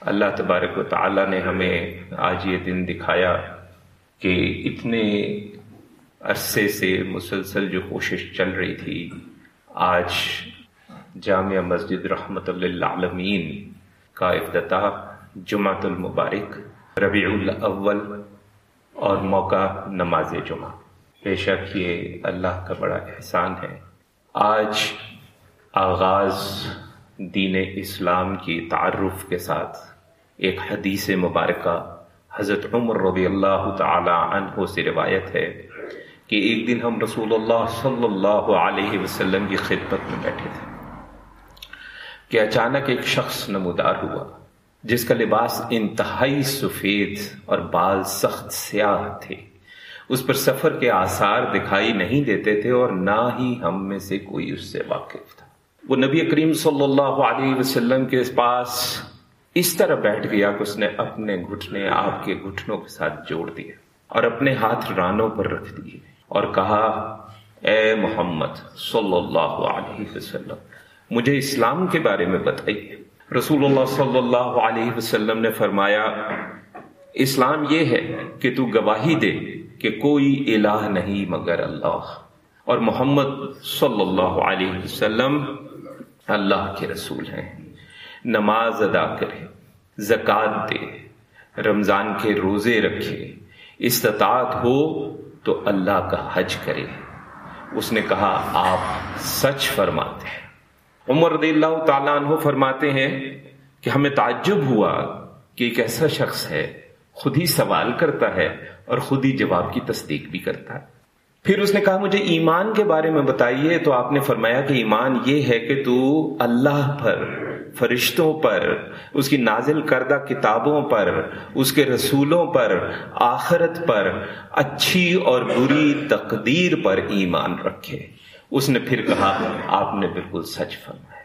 اللہ تبارک و تعالیٰ نے ہمیں آج یہ دن دکھایا کہ اتنے عرصے سے مسلسل جو کوشش چل رہی تھی، آج جامعہ مسجد رحمت اللہ عالمین کا افتتاح جمعۃ المبارک، ربیع الاول اور موقع نماز جمعہ۔ بے شک یہ اللہ کا بڑا احسان ہے۔ آج آغاز دین اسلام کی تعارف کے ساتھ ایک حدیث مبارکہ حضرت عمر رضی اللہ تعالی عنہ سے روایت ہے کہ ایک دن ہم رسول اللہ صلی اللہ علیہ وسلم کی خدمت میں بیٹھے تھے کہ اچانک ایک شخص نمودار ہوا جس کا لباس انتہائی سفید اور بال سخت سیاہ تھے۔ اس پر سفر کے آثار دکھائی نہیں دیتے تھے اور نہ ہی ہم میں سے کوئی اس سے واقف تھا۔ وہ نبی کریم صلی اللہ علیہ وسلم کے پاس اس طرح بیٹھ گیا کہ اس نے اپنے گھٹنے آپ کے گھٹنوں کے ساتھ جوڑ دیے اور اپنے ہاتھ رانوں پر رکھ دیے اور کہا، اے محمد صلی اللہ علیہ وسلم، مجھے اسلام کے بارے میں بتائیے۔ رسول اللہ صلی اللہ علیہ وسلم نے فرمایا، اسلام یہ ہے کہ تو گواہی دے کہ کوئی الہ نہیں مگر اللہ۔ اور محمد صلی اللہ علیہ وسلم اللہ کے رسول ہیں۔ نماز ادا کرے زکوٰۃ دے، رمضان کے روزے رکھے، استطاعت ہو تو اللہ کا حج کرے۔ اس نے کہا، آپ سچ فرماتے ہیں۔ عمر رضی اللہ تعالیٰ عنہ فرماتے ہیں کہ ہمیں تعجب ہوا کہ ایک ایسا شخص ہے، خود ہی سوال کرتا ہے اور خود ہی جواب کی تصدیق بھی کرتا ہے۔ پھر اس نے کہا، مجھے ایمان کے بارے میں بتائیے۔ تو آپ نے فرمایا کہ ایمان یہ ہے کہ تو اللہ پر، فرشتوں پر، اس کی نازل کردہ کتابوں پر، اس کے رسولوں پر، آخرت پر اچھی اور بری تقدیر پر ایمان رکھے۔ اس نے پھر کہا، آپ نے بالکل سچ فرمایا۔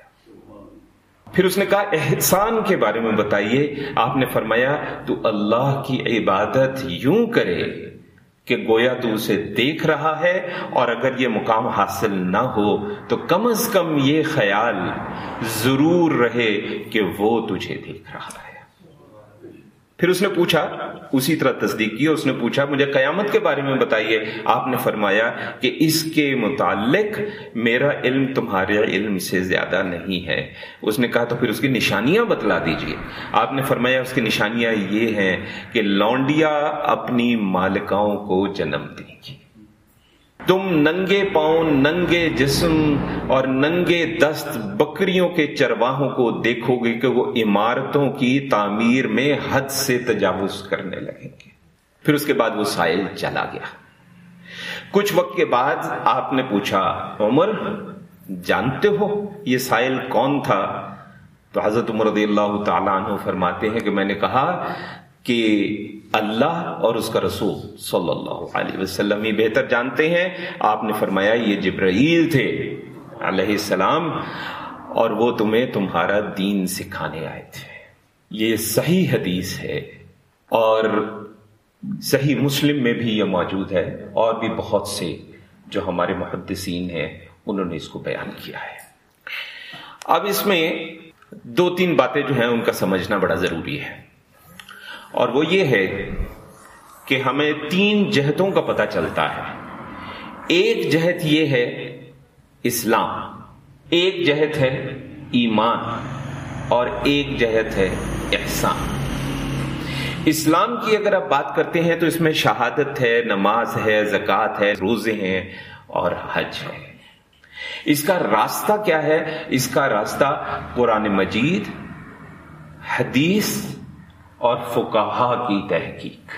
پھر اس نے کہا، احسان کے بارے میں بتائیے۔ آپ نے فرمایا، تو اللہ کی عبادت یوں کرے۔ کہ گویا تو اسے دیکھ رہا ہے اور اگر یہ مقام حاصل نہ ہو تو کم از کم یہ خیال ضرور رہے کہ وہ تجھے دیکھ رہا ہے۔ پھر اس نے پوچھا، اسی طرح تصدیق کی، اس نے پوچھا، مجھے قیامت کے بارے میں بتائیے۔ آپ نے فرمایا کہ اس کے متعلق میرا علم تمہارے علم سے زیادہ نہیں ہے۔ اس نے کہا تو پھر اس کی نشانیاں بتلا دیجیے۔ آپ نے فرمایا، اس کی نشانیاں یہ ہیں کہ لونڈیا اپنی مالکاؤں کو جنم دیں گی۔ تم ننگے پاؤں، ننگے جسم اور ننگے دست بکریوں کے چرواہوں کو دیکھو گے کہ وہ عمارتوں کی تعمیر میں حد سے تجاوز کرنے لگیں گے۔ پھر اس کے بعد وہ سائل چلا گیا۔ کچھ وقت کے بعد آپ نے پوچھا، عمر، جانتے ہو یہ سائل کون تھا؟ تو حضرت عمر رضی اللہ تعالیٰ عنہ فرماتے ہیں کہ میں نے کہا کہ اللہ اور اس کا رسول صلی اللہ علیہ وسلم ہی بہتر جانتے ہیں۔ آپ نے فرمایا، یہ جبرائیل تھے علیہ السلام اور وہ تمہیں تمہارا دین سکھانے آئے تھے۔ یہ صحیح حدیث ہے اور صحیح مسلم میں بھی یہ موجود ہے۔ اور بھی بہت سے جو ہمارے محدثین ہیں، انہوں نے اس کو بیان کیا ہے۔ اب اس میں دو تین باتیں جو ہیں، ان کا سمجھنا بڑا ضروری ہے۔ اور وہ یہ ہے کہ ہمیں تین جہتوں کا پتہ چلتا ہے۔ ایک جہت یہ ہے اسلام، ایک جہت ہے ایمان، اور ایک جہت ہے احسان۔ اسلام کی اگر آپ بات کرتے ہیں تو اس میں شہادت ہے، نماز ہے، زکوٰۃ ہے، روزے ہیں اور حج ہے۔ اس کا راستہ کیا ہے؟ اس کا راستہ قرآن مجید، حدیث اور فکاہا کی تحقیق۔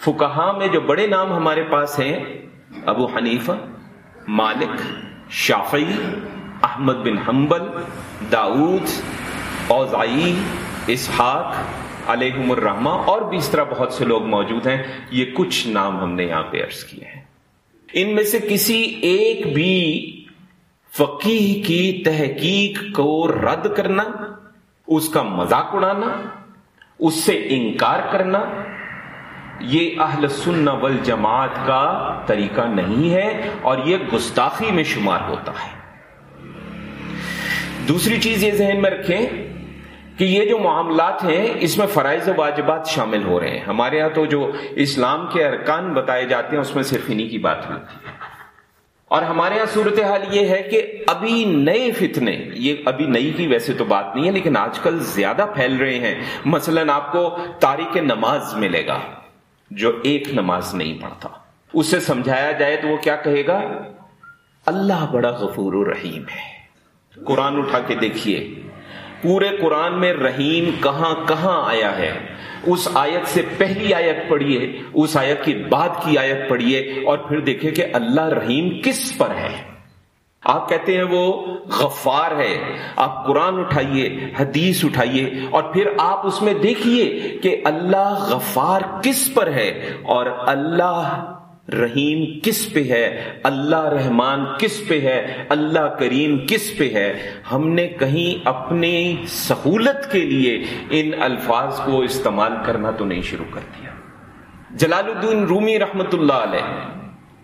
فکاہا میں جو بڑے نام ہمارے پاس ہیں، ابو حنیفہ، مالک، شافعی، احمد بن حنبل، داؤد، اوزائی، اسحاق علیہم الرحمہ اور بھی اس طرح بہت سے لوگ موجود ہیں۔ یہ کچھ نام ہم نے یہاں پہ عرض کیے ہیں۔ ان میں سے کسی ایک بھی فقیح کی تحقیق کو رد کرنا، اس کا مذاق اڑانا اس سے انکار کرنا یہ اہل سن والجماعت کا طریقہ نہیں ہے اور یہ گستاخی میں شمار ہوتا ہے۔ دوسری چیز یہ ذہن میں رکھیں کہ یہ جو معاملات ہیں، اس میں فرائض و واجبات شامل ہو رہے ہیں۔ ہمارے ہاں تو جو اسلام کے ارکان بتائے جاتے ہیں، اس میں صرف انہی کی بات ہوتی ہے۔ اور ہمارے یہاں صورتحال یہ ہے کہ ابھی نئے فتنے، یہ ابھی نئی کی ویسے تو بات نہیں ہے، لیکن آج کل زیادہ پھیل رہے ہیں۔ مثلا آپ کو تاریخ نماز ملے گا، جو ایک نماز نہیں پڑھتا۔ اسے سمجھایا جائے تو وہ کیا کہے گا؟ اللہ بڑا غفور و رحیم ہے۔ قرآن اٹھا کے دیکھیے۔ پورے قرآن میں رحیم کہاں کہاں آیا ہے؟ اس آیت سے پہلی آیت پڑھیے، اس آیت کی بعد کی آیت پڑھیے اور پھر دیکھیں کہ اللہ رحیم کس پر ہے۔ آپ کہتے ہیں وہ غفار ہے۔ آپ قرآن اٹھائیے، حدیث اٹھائیے اور پھر آپ اس میں دیکھیے کہ اللہ غفار کس پر ہے اور اللہ رحیم کس پہ ہے؟ اللہ رحمان کس پہ ہے؟ اللہ کریم کس پہ ہے؟ ہم نے کہیں اپنی سہولت کے لیے ان الفاظ کو استعمال کرنا تو نہیں شروع کر دیا۔ جلال الدین رومی رحمت اللہ علیہ،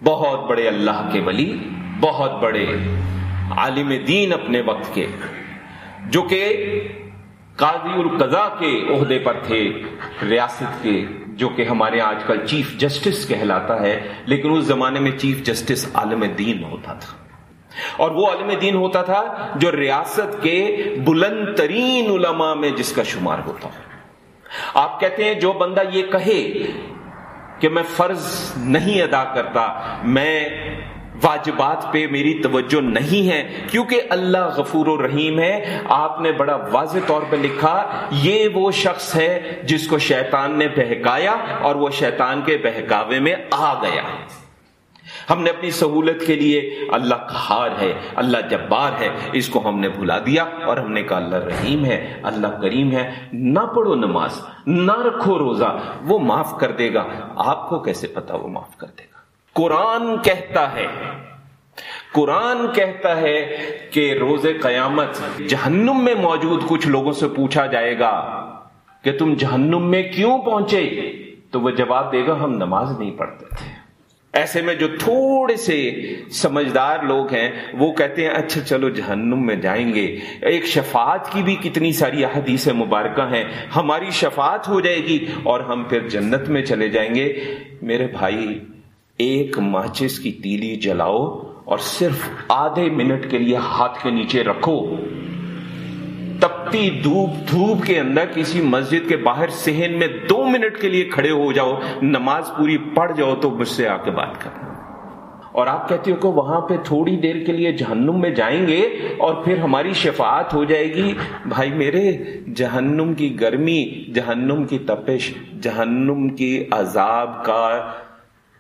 بہت بڑے اللہ کے ولی، بہت بڑے عالم دین اپنے وقت کے، جو کہ قاضی القضاء کے عہدے پر تھے، ریاست کے جو کہ ہمارے آج کل چیف جسٹس کہلاتا ہے، لیکن اس زمانے میں چیف جسٹس عالم دین ہوتا تھا۔ اور وہ عالم دین ہوتا تھا جو ریاست کے بلند ترین علماء میں جس کا شمار ہوتا آپ کہتے ہیں، جو بندہ یہ کہے کہ میں فرض نہیں ادا کرتا، میں واجبات پہ میری توجہ نہیں ہے، کیونکہ اللہ غفور و رحیم ہے۔ آپ نے بڑا واضح طور پہ لکھا، یہ وہ شخص ہے جس کو شیطان نے بہکایا اور وہ شیطان کے بہکاوے میں آ گیا۔ ہم نے اپنی سہولت کے لیے اللہ کہار ہے، اللہ جبار ہے۔ اس کو ہم نے بھلا دیا اور ہم نے کہا، اللہ رحیم ہے، اللہ کریم ہے۔ نہ پڑھو نماز، نہ رکھو روزہ، وہ معاف کر دے گا۔ آپ کو کیسے پتا وہ معاف کر دے گا؟ قرآن کہتا ہے۔ قرآن کہتا ہے کہ روز قیامت جہنم میں موجود کچھ لوگوں سے پوچھا جائے گا کہ تم جہنم میں کیوں پہنچے؟ تو وہ جواب دے گا، ہم نماز نہیں پڑھتے تھے۔ ایسے میں جو تھوڑے سے سمجھدار لوگ ہیں، وہ کہتے ہیں اچھا چلو جہنم میں جائیں گے۔ ایک شفاعت کی بھی کتنی ساری احادیث مبارکہ ہیں۔ ہماری شفاعت ہو جائے گی اور ہم پھر جنت میں چلے جائیں گے۔ میرے بھائی ایک ماچس کی تیلی جلاؤ اور صرف آدھے منٹ کے لیے ہاتھ کے نیچے رکھو۔ تپتی دھوپ دھوپ کے اندر کسی مسجد کے باہر سہن میں دو منٹ کے لیے کھڑے ہو جاؤ، نماز پوری پڑھ جاؤ تو مجھ سے آ کے بات کرنا اور آپ کہتے ہو کہ وہاں پہ تھوڑی دیر کے لیے جہنم میں جائیں گے اور پھر ہماری شفاعت ہو جائے گی۔ بھائی میرے، جہنم کی گرمی، جہنم کی تپش، جہنم کی عذاب کا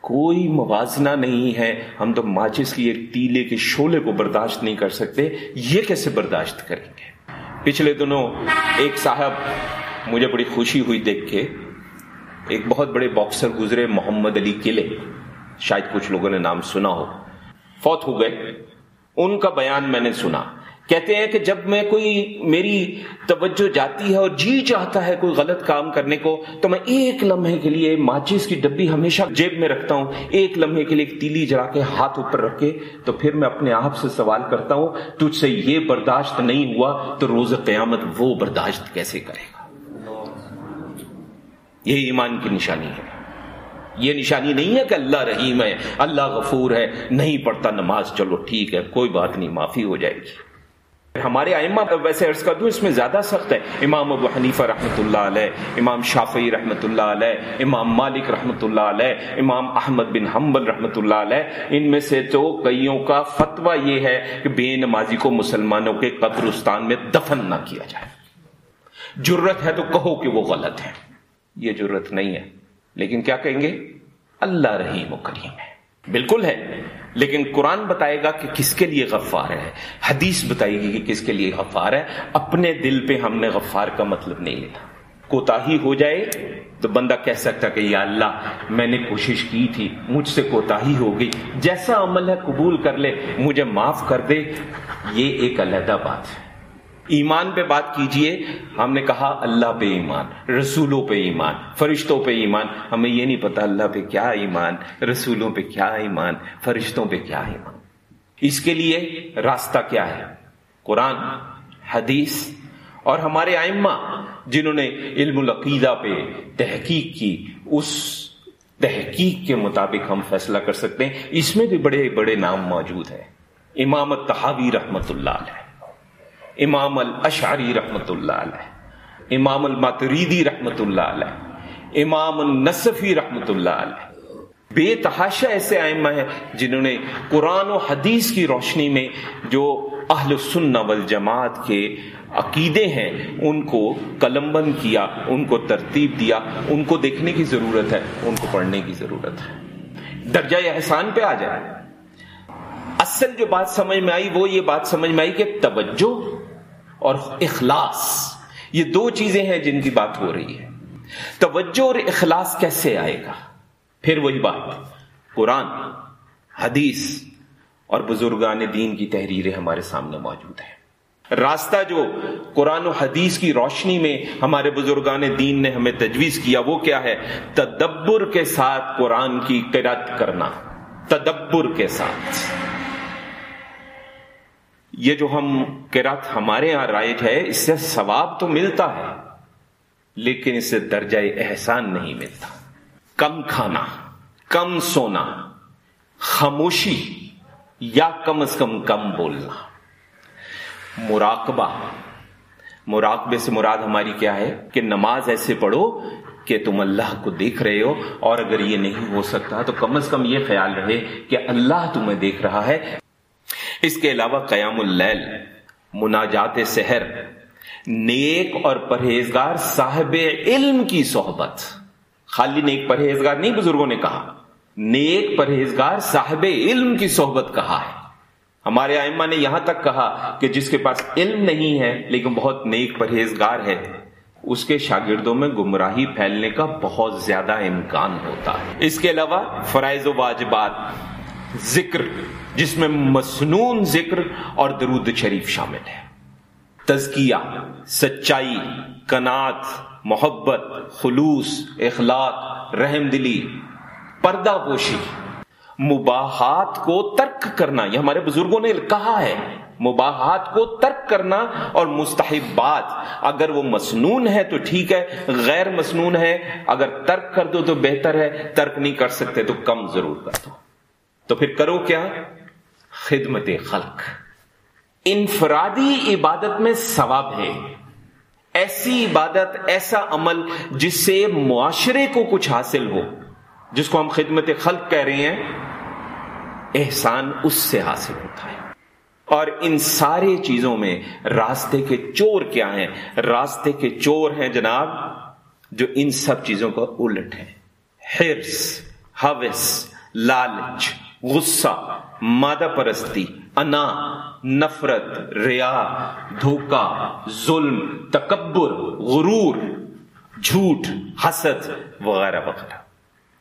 کوئی موازنہ نہیں ہے۔ ہم تو ماچس کی ایک تیلے کے شولے کو برداشت نہیں کر سکتے۔ یہ کیسے برداشت کریں گے؟ پچھلے دنوں ایک صاحب مجھے بڑی خوشی ہوئی دیکھ کے۔ ایک بہت بڑے باکسر گزرے محمد علی قلعے۔ شاید کچھ لوگوں نے نام سنا ہو۔ فوت ہو گئے۔ ان کا بیان میں نے سنا۔ کہتے ہیں کہ جب میں کوئی میری توجہ جاتی ہے اور جی چاہتا ہے کوئی غلط کام کرنے کو، تو میں ایک لمحے کے لیے ماچس کی ڈبی ہمیشہ جیب میں رکھتا ہوں، ایک لمحے کے لیے ایک تیلی جلا کے ہاتھ اوپر رکھ کے، تو پھر میں اپنے آپ سے سوال کرتا ہوں، تجھ سے یہ برداشت نہیں ہوا تو روز قیامت وہ برداشت کیسے کرے گا؟ یہ ایمان کی نشانی ہے۔ یہ نشانی نہیں ہے کہ اللہ رحیم ہے، اللہ غفور ہے، نہیں پڑھتا نماز، چلو ٹھیک ہے، کوئی بات نہیں، معافی ہو جائے گی۔ ہمارے ائمہ ویسے عرض کر دوں، اس میں زیادہ سخت ہے۔ امام ابو حنیفہ رحمۃ اللہ علیہ، امام شافعی رحمۃ اللہ علیہ، امام مالک رحمۃ اللہ علیہ، امام احمد بن حنبل رحمۃ اللہ علیہ۔ ان میں سے تو کئیوں کا فتویٰ یہ ہے کہ بے نمازی کو مسلمانوں کے قبرستان میں دفن نہ کیا جائے۔ جرت ہے تو کہو کہ وہ غلط ہے۔ یہ جرت نہیں ہے۔ لیکن کیا کہیں گے؟ اللہ رحیم و کریم ہے۔ بالکل ہے۔ لیکن قرآن بتائے گا کہ کس کے لیے غفار ہے۔ حدیث بتائے گی کہ کس کے لیے غفار ہے۔ اپنے دل پہ ہم نے غفار کا مطلب نہیں لینا کوتا ہو جائے تو بندہ کہہ سکتا کہ یا اللہ، میں نے کوشش کی تھی، مجھ سے کوتا ہو گئی۔ جیسا عمل ہے قبول کر لے، مجھے معاف کر دے۔ یہ ایک علیحدہ بات ہے۔ ایمان پہ بات کیجیے۔ ہم نے کہا، اللہ پہ ایمان، رسولوں پہ ایمان، فرشتوں پہ ایمان۔ ہمیں یہ نہیں پتا اللہ پہ کیا ایمان، رسولوں پہ کیا ایمان، فرشتوں پہ کیا ایمان۔ اس کے لیے راستہ کیا ہے؟ قرآن، حدیث اور ہمارے آئمہ جنہوں نے علم العقیدہ پہ تحقیق کی، اس تحقیق کے مطابق ہم فیصلہ کر سکتے ہیں۔ اس میں بھی بڑے بڑے نام موجود ہیں۔ امام تحاوی رحمت اللہ علیہ۔ امام الاشعری رحمت اللہ علیہ، امام الماتریدی رحمت اللہ علیہ، امام النصفی رحمت اللہ علیہ۔ بے تحاشا ایسے آئمہ ہیں جنہوں نے قرآن و حدیث کی روشنی میں جو اہل سن والجماعت کے عقیدے ہیں، ان کو قلم بند کیا، ان کو ترتیب دیا، ان کو دیکھنے کی ضرورت ہے، ان کو پڑھنے کی ضرورت ہے۔ درجہ احسان پہ آ جائے اصل جو بات سمجھ میں آئی وہ یہ بات سمجھ میں آئی کہ توجہ اور اخلاص۔ یہ دو چیزیں ہیں جن کی بات ہو رہی ہے۔ توجہ اور اخلاص کیسے آئے گا؟ پھر وہی بات۔ قرآن، حدیث اور بزرگان دین کی تحریریں ہمارے سامنے موجود ہیں۔ راستہ جو قرآن و حدیث کی روشنی میں ہمارے بزرگان دین نے ہمیں تجویز کیا وہ کیا ہے؟ تدبر کے ساتھ قرآن کی قرت کرنا۔ تدبر کے ساتھ۔ یہ جو ہم قرت ہمارے یہاں رائج ہے، اس سے ثواب تو ملتا ہے، لیکن اس سے درجہ احسان نہیں ملتا۔ کم کھانا، کم سونا، خاموشی یا کم از کم کم بولنا۔ مراقبہ۔ مراقبے سے مراد ہماری کیا ہے؟ کہ نماز ایسے پڑھو کہ تم اللہ کو دیکھ رہے ہو، اور اگر یہ نہیں ہو سکتا تو کم از کم یہ خیال رہے کہ اللہ تمہیں دیکھ رہا ہے۔ اس کے علاوہ قیام اللیل، مناجات سحر، نیک اور پرہیزگار صاحب علم کی صحبت۔ خالی نیک پرہیزگار نہیں، بزرگوں نے کہا۔ نیک پرہیزگار صاحب علم کی صحبت کہا ہے۔ ہمارے آئمہ نے یہاں تک کہا کہ جس کے پاس علم نہیں ہے، لیکن بہت نیک پرہیزگار ہے، اس کے شاگردوں میں گمراہی پھیلنے کا بہت زیادہ امکان ہوتا ہے۔ اس کے علاوہ فرائض و واجبات، ذکر جس میں مسنون ذکر اور درود شریف شامل ہے۔ تزکیہ، سچائی کنات محبت، خلوص، اخلاق، رحم دلی، پردہ پوشی۔ مباحات کو ترک کرنا، یہ ہمارے بزرگوں نے کہا ہے۔ مباحات کو ترک کرنا اور مستحبات، اگر وہ مسنون ہے تو ٹھیک ہے، غیر مسنون ہے، اگر ترک کر دو تو بہتر ہے، ترک نہیں کر سکتے تو کم ضرور کر دو۔ تو پھر کرو کیا؟ خدمت خلق۔ انفرادی عبادت میں ثواب ہے۔ ایسی عبادت، ایسا عمل جس سے معاشرے کو کچھ حاصل ہو، جس کو ہم خدمت خلق کہہ رہے ہیں، احسان اس سے حاصل ہوتا ہے۔ اور ان سارے چیزوں میں راستے کے چور کیا ہیں؟ راستے کے چور ہیں جناب، جو ان سب چیزوں کا الٹ ہے ہرس ہوس لالچ، غصہ مادہ پرستی، انا، نفرت، ریا دھوکا ظلم، تکبر، غرور، جھوٹ، حسد وغیرہ وغیرہ۔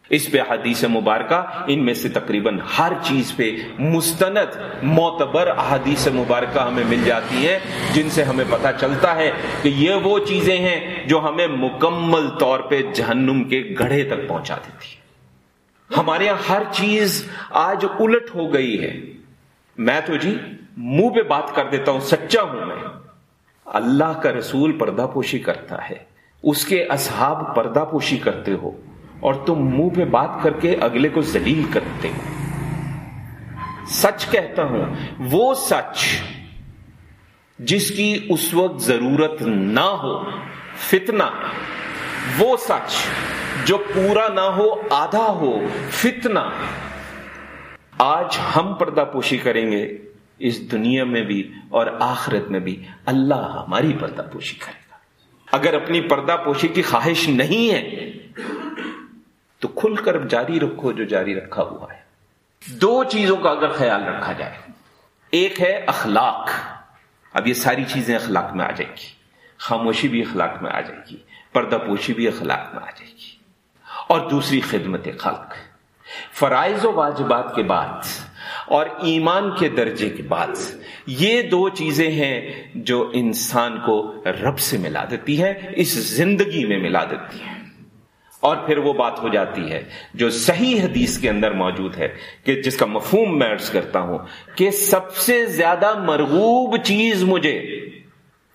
اس پہ حدیث مبارکہ، ان میں سے تقریباً ہر چیز پہ مستند، معتبر احادیث مبارکہ ہمیں مل جاتی ہیں، جن سے ہمیں پتہ چلتا ہے کہ یہ وہ چیزیں ہیں جو ہمیں مکمل طور پہ جہنم کے گڑھے تک پہنچا دیتی ہمارے یہاں ہر چیز آج الٹ ہو گئی ہے۔ میں تو جی منہ پہ بات کر دیتا ہوں، سچا ہوں میں۔ اللہ کا رسول پردہ پوشی کرتا ہے۔ اس کے اصحاب پردہ پوشی کرتے ہو۔ اور تم منہ پہ بات کر کے اگلے کو ذلیل کرتے ہو۔ سچ کہتا ہوں، وہ سچ جس کی اس وقت ضرورت نہ ہو، فتنہ، وہ سچ جو پورا نہ ہو، آدھا ہو، فتنہ۔ آج ہم پردہ پوشی کریں گے اس دنیا میں بھی اور آخرت میں بھی۔ اللہ ہماری پردہ پوشی کرے گا۔ اگر اپنی پردہ پوشی کی خواہش نہیں ہے، تو کھل کر جاری رکھو جو جاری رکھا ہوا ہے۔ دو چیزوں کا اگر خیال رکھا جائے۔ ایک ہے اخلاق۔ اب یہ ساری چیزیں اخلاق میں آ جائیں گی۔ خاموشی بھی اخلاق میں آ جائے گی۔ پردہ پوشی بھی اخلاق میں آ جائے گی۔ اور دوسری خدمت خلق۔ فرائض و واجبات کے بعد اور ایمان کے درجے کے بعد یہ دو چیزیں ہیں جو انسان کو رب سے ملا دیتی ہے اس زندگی میں ملا دیتی ہے اور پھر وہ بات ہو جاتی ہے جو صحیح حدیث کے اندر موجود ہے کہ جس کا مفہوم میں عرض کرتا ہوں کہ سب سے زیادہ مرغوب چیز مجھے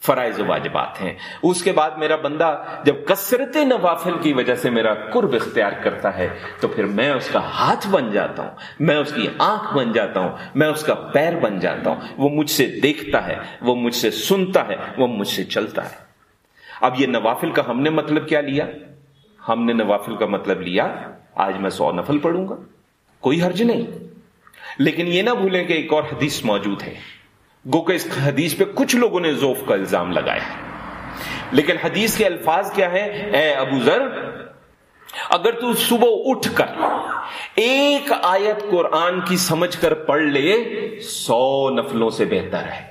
فرائض و واجبات ہیں۔ اس کے بعد میرا بندہ جب کثرت نوافل کی وجہ سے میرا قرب اختیار کرتا ہے، تو پھر میں اس کا ہاتھ بن جاتا ہوں، میں اس کی آنکھ بن جاتا ہوں، میں اس کا پیر بن جاتا ہوں۔ وہ مجھ سے دیکھتا ہے، وہ مجھ سے سنتا ہے، وہ مجھ سے چلتا ہے۔ اب یہ نوافل کا ہم نے مطلب کیا لیا؟ ہم نے نوافل کا مطلب لیا، آج میں سو نفل پڑھوں گا، کوئی حرج نہیں۔ لیکن یہ نہ بھولیں کہ ایک اور حدیث موجود ہے۔ گو کہ اس حدیث پہ کچھ لوگوں نے زوف کا الزام لگایا لیکن حدیث کے الفاظ کیا ہے اے ابو ذر، اگر تو صبح اٹھ کر ایک آیت قرآن کی سمجھ کر پڑھ لے، سو نفلوں سے بہتر ہے۔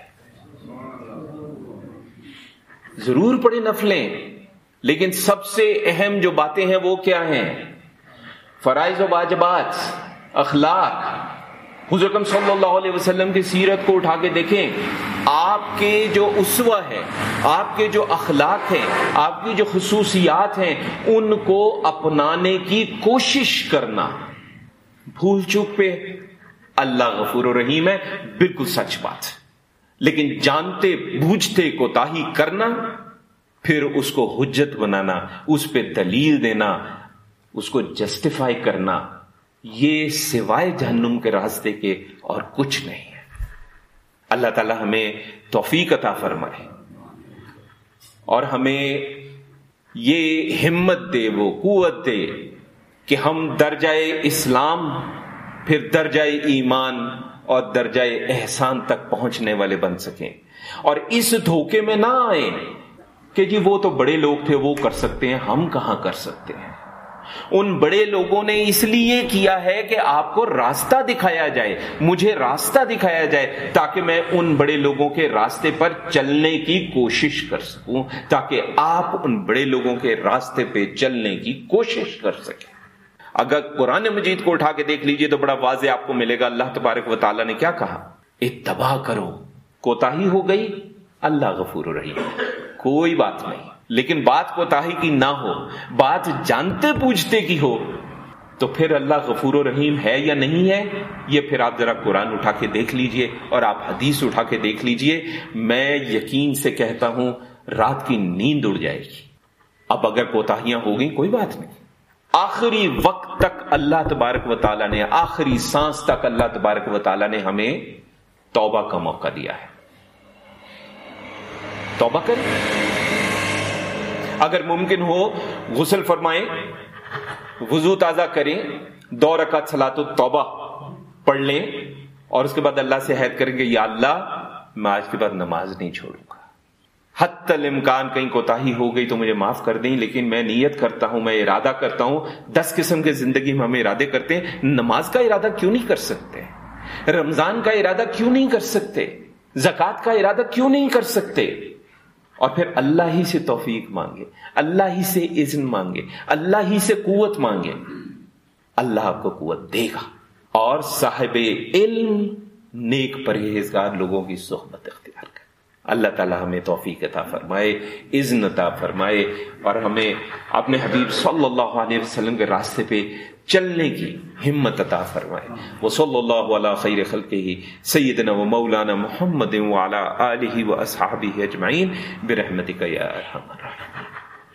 ضرور پڑھے نفلیں، لیکن سب سے اہم جو باتیں ہیں وہ کیا ہیں؟ فرائض و واجبات، اخلاق حضرت صلی اللہ علیہ وسلم کی سیرت کو اٹھا کے دیکھیں، آپ کے جو اسوا ہے، آپ کے جو اخلاق ہیں، آپ کی جو خصوصیات ہیں، ان کو اپنانے کی کوشش کرنا۔ بھول چوک پہ اللہ غفور و رحیم ہے، بالکل سچ بات۔ لیکن جانتے، بوجھتے کو تاہی کرنا، پھر اس کو حجت بنانا، اس پہ دلیل دینا، اس کو جسٹیفائی کرنا۔ یہ سوائے جہنم کے راستے کے اور کچھ نہیں ہے۔ اللہ تعالی ہمیں توفیق عطا فرمائے اور ہمیں یہ ہمت دے، وہ قوت دے کہ ہم درجۂ اسلام، پھر درجۂ ایمان اور درجۂ احسان تک پہنچنے والے بن سکیں۔ اور اس دھوکے میں نہ آئے کہ جی وہ تو بڑے لوگ تھے، وہ کر سکتے ہیں، ہم کہاں کر سکتے ہیں؟ ان بڑے لوگوں نے اس لیے کیا ہے کہ آپ کو راستہ دکھایا جائے، مجھے راستہ دکھایا جائے تاکہ میں ان بڑے لوگوں کے راستے پر چلنے کی کوشش کر سکوں، تاکہ آپ ان بڑے لوگوں کے راستے پہ چلنے کی کوشش کر سکیں۔ اگر قرآن مجید کو اٹھا کے دیکھ لیجیے تو بڑا واضح آپ کو ملے گا، اللہ تبارک و تعالیٰ نے کیا کہا؟ اتباع کرو کوتا ہی ہو گئی، اللہ غفور رہی کوئی بات نہیں۔ لیکن بات کو تاہی کی نہ ہو، بات جانتے پوچھتے کی ہو، تو پھر اللہ غفور و رحیم ہے یا نہیں ہے؟ یہ پھر آپ ذرا قرآن اٹھا کے دیکھ لیجیے اور آپ حدیث اٹھا کے دیکھ لیجیے۔ میں یقین سے کہتا ہوں، رات کی نیند اڑ جائے گی۔ اب اگر کوتاہیاں ہو گئی کوئی بات نہیں۔ آخری وقت تک اللہ تبارک و تعالیٰ نے، آخری سانس تک اللہ تبارک و تعالیٰ نے ہمیں توبہ کا موقع دیا ہے۔ توبہ کریں۔ اگر ممکن ہو، غسل فرمائیں، وضو تازہ کریں، دو رکعت سلاط توبہ پڑھ لیں اور اس کے بعد اللہ سے حید کریں گے، یا اللہ، میں آج کے بعد نماز نہیں چھوڑوں گا۔ حت الامکان کہیں کوتا ہو گئی تو مجھے معاف کر دیں، لیکن میں نیت کرتا ہوں، میں ارادہ کرتا ہوں، دس قسم کے زندگی میں ہم ارادے کرتے ہیں، نماز کا ارادہ کیوں نہیں کر سکتے؟ رمضان کا ارادہ کیوں نہیں کر سکتے؟ زکات کا ارادہ کیوں نہیں کر سکتے؟ اور پھر اللہ ہی سے توفیق مانگے، اللہ ہی سے اذن مانگے، اللہ ہی سے قوت مانگے۔ اللہ آپ کو قوت دے گا۔ اور صاحب علم نیک پرہیزگار لوگوں کی صحبت اختیار کر۔ اللہ تعالی ہمیں توفیق عطا فرمائے، اذن عطا فرمائے اور ہمیں اپنے حبیب صلی اللہ علیہ وسلم کے راستے پہ چلنے کی ہمت عطا فرمائے۔ وہ صلی اللہ علیہ خیر خلق ہی سیدنا و مولانا محمد وعلی آلہ و اصحابہ اجمعین برحمتک یا ارحم الراحمین۔